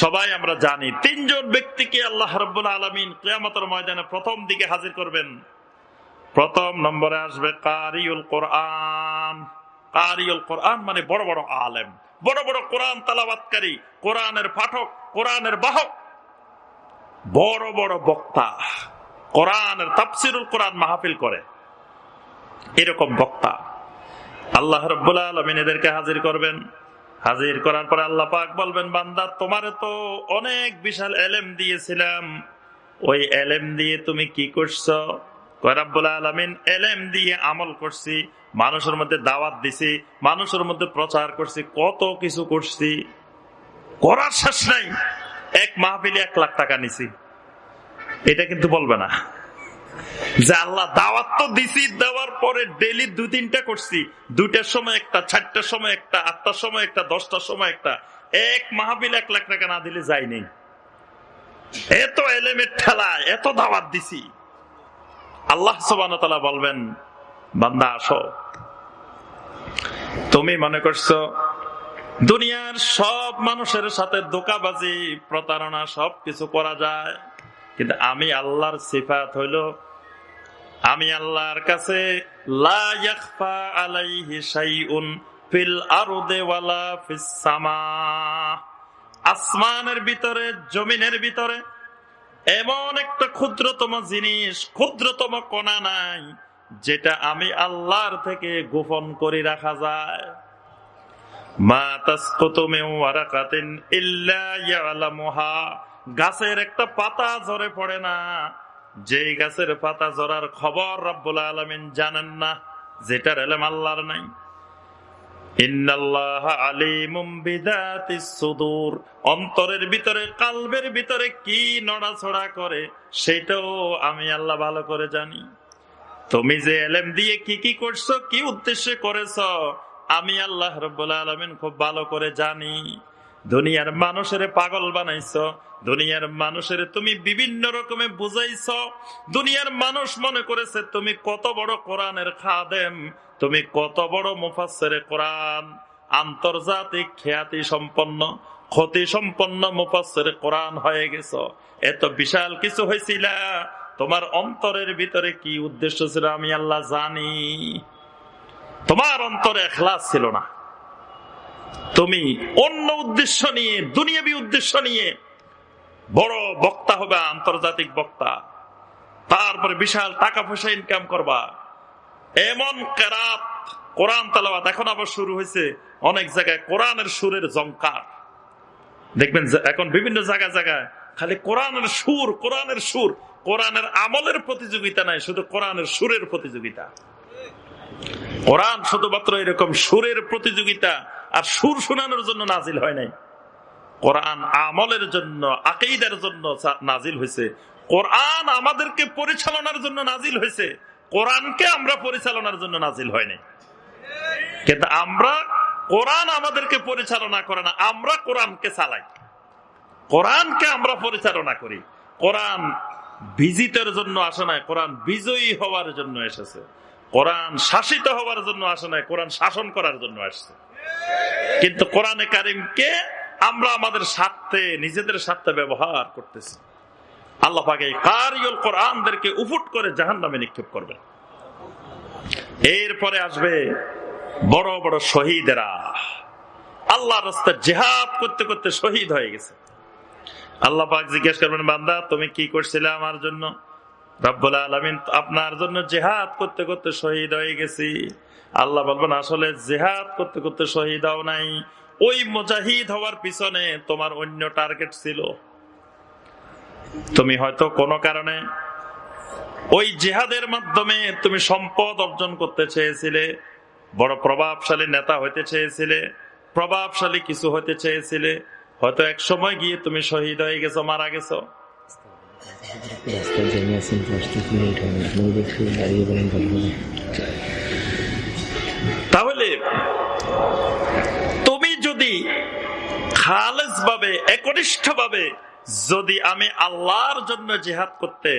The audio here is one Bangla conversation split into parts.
সবাই আমরা জানি, তিনজন ব্যক্তিকে আল্লাহ রব্বুল আলমিন কেয়ামতের ময়দানে প্রথম দিকে হাজির করবেন। প্রথম নম্বরে আসবে কারিউল কোরআন। কারিউল কোরআন মানে বড় বড় আলেম, বড় বড় কোরআন তালাবাতকারী কোরআনের পাঠক, কোরআনের বাহক, বড় বড় বক্তা। কোরআনের তাফসিরুল কোরআন মাহফিল করে। এরকম বক্তা। আল্লাহ রব্বুল আলমিন এদেরকে হাজির করবেন। হাজির করার পরে আল্লাহ পাক বলবেন, বান্দা, তোমারে তো অনেক বিশাল এলেম দিয়েছিলাম। ওই এলেম দিয়ে তুমি কি করছ? করাবুল আলমিন, এলেম দিয়ে আমল করছি, মানুষের মধ্যে দাওয়াত দিছি, মানুষের মধ্যে প্রচার করছি, কত কিছু করছি। করার শেষ নাই। এক মাহফিলে এক লাখ টাকা নিছি। এটা কিন্তু বলবে না। যে আল্লাহ দাওয়াত তো দিছি, দেওয়ার পরে ডেলি দু তিনটা করছি। দুইটার সময় একটা, চারটার সময় একটা, আটটার সময় একটা, দশটার সময় একটা। এক মাহাবিল এক লাখ টাকা না দিলে যায়নি এত এলেমের ঠেলা, এত দাওয়াত দিছি। আল্লাহ সবান বলবেন, বান্দা আসো। তুমি মনে করছ, দুনিয়ার সব মানুষের সাথে দোকাবাজি প্রতারণা সব কিছু করা যায়, কিন্তু আমি আল্লাহর সিফাত হইল আমি আল্লাহর কাছে আসমানের ভিতরে, জমিনের ভিতরে এমন একটা ক্ষুদ্রতম জিনিস, ক্ষুদ্রতম কণা নাই, যেটা আমি আল্লাহর থেকে গোপন করে রাখা যায়। গাছের একটা পাতা ঝরে পড়ে না যে গাছের পাতা ঝরার খবর রব্বুল আলমিন জানেন না, যেটার এলাম আল্লাহর নাই। অন্তরের ভিতরে, কালবের ভিতরে কি নড়াছড়া করে, সেটাও আমি আল্লাহ ভালো করে জানি। তুমি যে এলেম দিয়ে কি কি করছ, কি উদ্দেশ্যে করেছ, আমি আল্লাহ রব্বুল আলমিন খুব ভালো করে জানি। দুনিয়ার মানুষের পাগল বানাইছ, দুনিয়ার মানুষের তুমি বিভিন্ন রকমে বুঝাইছ, দুনিয়ার মানুষ মনে করেছে তুমি কত বড় কোরআনের খাদেম, তুমি কত বড় মুফাসের কোরআন, আন্তর্জাতিক খ্যাতি সম্পন্ন, ক্ষতি সম্পন্ন মুফাসের কোরআন হয়ে গেছ। এত বিশাল কিছু হয়েছিল তোমার অন্তরের ভিতরে কি উদ্দেশ্য ছিল আমি আল্লাহ জানি। তোমার অন্তরে এখলাস ছিল না। তুমি অন্য উদ্দেশ্য নিয়ে, দুনিয়াবি উদ্দেশ্য নিয়ে বড় বক্তা হবে, আন্তর্জাতিক বক্তা। তারপরে বিশাল টাকা পয়সা ইনকাম করবা। এমন কেরাত, কোরআন তালাবাত এখন আবার শুরু হয়েছে। অনেক জায়গায় কোরআনের সুরের জঙ্কার দেখবেন এখন বিভিন্ন জায়গায় জায়গায় খালি কোরআনের সুর কোরআনের সুর, কোরআনের আমলের প্রতিযোগিতা নাই, শুধু কোরআনের সুরের প্রতিযোগিতা। কোরআন শুধুমাত্র এরকম সুরের প্রতিযোগিতা আর সুর শোনানোর জন্য নাজিল হয় নাই। কোরআন আমলের জন্য আকেইদার জন্য নাজিল হয়েছে কোরআন আমাদেরকে পরিচালনার জন্য নাজিল হয়েছে কোরআনকে আমরা পরিচালনার জন্য নাজিল হয় নাই। কিন্তু আমরা কোরআন আমাদেরকে পরিচালনা করে না, আমরা কোরআনকে চালাই। কোরআনকে আমরা পরিচালনা করি। কোরআন বিজিতের জন্য আসে নাই, কোরআন বিজয়ী হওয়ার জন্য এসেছে। কোরআন শাসিত হওয়ার জন্য আসে নাই, কোরআন শাসন করার জন্য আসছে। কিন্তু কোরআনে কারিমকে আমরা আমাদের স্বার্থে, নিজেদের স্বার্থে ব্যবহার করতেছি। আল্লাহ পাকে কোরআনদেরকে উফুট করে জাহান নামে নিক্ষেপ করবে এরপরে আসবে বড় বড় শহীদেরা। আল্লাহ রাস্তা জেহাদ করতে করতে শহীদ হয়ে গেছে। আল্লাহ পাক জিজ্ঞেস করবেন, বান্দা, তুমি কি করছিলে আমার জন্য? রব্বুল আলমিন, আপনার জন্য জেহাদ করতে করতে শহীদ হয়ে গেছি। আল্লাহ বলবেন আসলে জেহাদ করতে করতে শহীদ হও নাই ওই মুজাহিদ হওয়ার পিছনে তোমার অন্য টার্গেট ছিল তুমি হয়তো কোনো কারণে ওই জেহাদের মাধ্যমে তুমি সম্পদ অর্জন করতে চেয়েছিলে বড় প্রভাবশালী নেতা হইতে চেয়েছিলে প্রভাবশালী কিছু হতে চেয়েছিলে হয়তো এক সময় গিয়ে তুমি শহীদ হয়ে গেছো মারা গেছো তাহলে তুমি যদি খালেজ ভাবে একনিষ্ঠ ভাবে যদি আমি আল্লাহর জন্য জেহাদ করতে,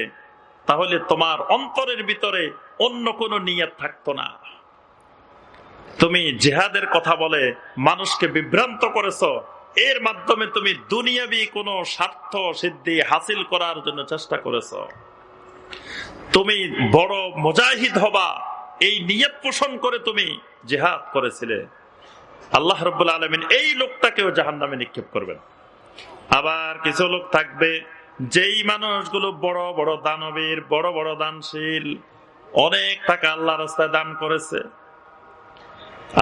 তাহলে তোমার অন্তরের ভিতরে অন্য কোনো নিয়ত থাকতো না। তুমি জেহাদের কথা বলে মানুষকে বিভ্রান্ত করেছ, এর মাধ্যমে তুমি দুনিয়াবি কোনো স্বার্থ সিদ্ধি হাসিল করার জন্য চেষ্টা করেছ। তুমি বড় মুজাহিদ হবা এই নিয়ত পোষণ করে তুমি জেহাদ করেছিলে। আল্লাহ রব্বুল আলমিন এই লোকটাকেও জাহান নামে নিক্ষেপ করবেন। আবার কিছু লোক থাকবে, যেই মানুষগুলো বড় বড় দানবীর, বড় বড় দানশীল, অনেক টাকা আল্লাহ রাস্তায় দান করেছে।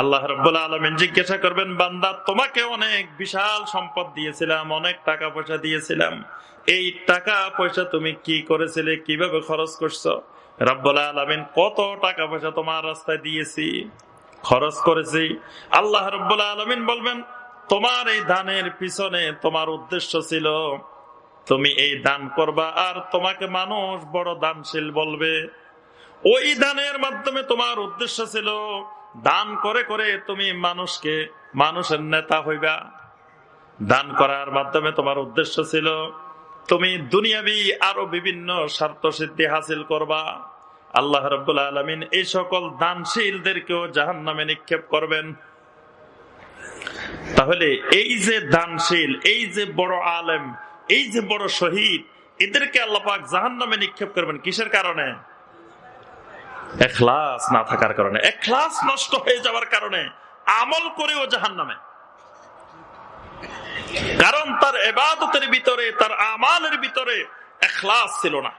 আল্লাহ রব্বুল আলমিন জিজ্ঞাসা করবেন, বান্দা, তোমাকে অনেক বিশাল সম্পদ দিয়েছিলাম, অনেক টাকা পয়সা দিয়েছিলাম। এই টাকা পয়সা তুমি কি করেছিলে, কীভাবে খরচ করছ? রব্বুল আলমিন কত টাকা পয়সা তোমার রাস্তায় দিয়েছি, খরচ করেছি। আল্লাহ রব্বুল আলমিন বলবেন, তোমার এই দানের পিছনে তোমার উদ্দেশ্য ছিল, তুমি এই দান করবা আর তোমাকে মানুষ বড় দানশীল বলবে। ওই দানের মাধ্যমে তোমার উদ্দেশ্য ছিল, দান করে করে তুমি মানুষকে, মানুষের নেতা হইবা। দান করার মাধ্যমে তোমার উদ্দেশ্য ছিল তুমি দুনিয়াবি আরও বিভিন্ন স্বার্থ সিদ্ধি হাসিল করবা। আল্লাহ রব্বুল আলমিন এই সকল দানশীলদেরকেও জাহান নামে নিক্ষেপ করবেন। তাহলে এই যে দানশীল, এই যে বড় আলেম, এই যে বড় শহীদ, এদেরকে আল্লাপাক জাহান নামে নিক্ষেপ করবেন কিসের কারণে? এখলাস না থাকার কারণে। এখলাস নষ্ট হয়ে যাওয়ার কারণে। আমল করেও জাহান নামে কারণ তার এবাদতের ভিতরে তার আমালের ভিতরে এখলাস ছিল না।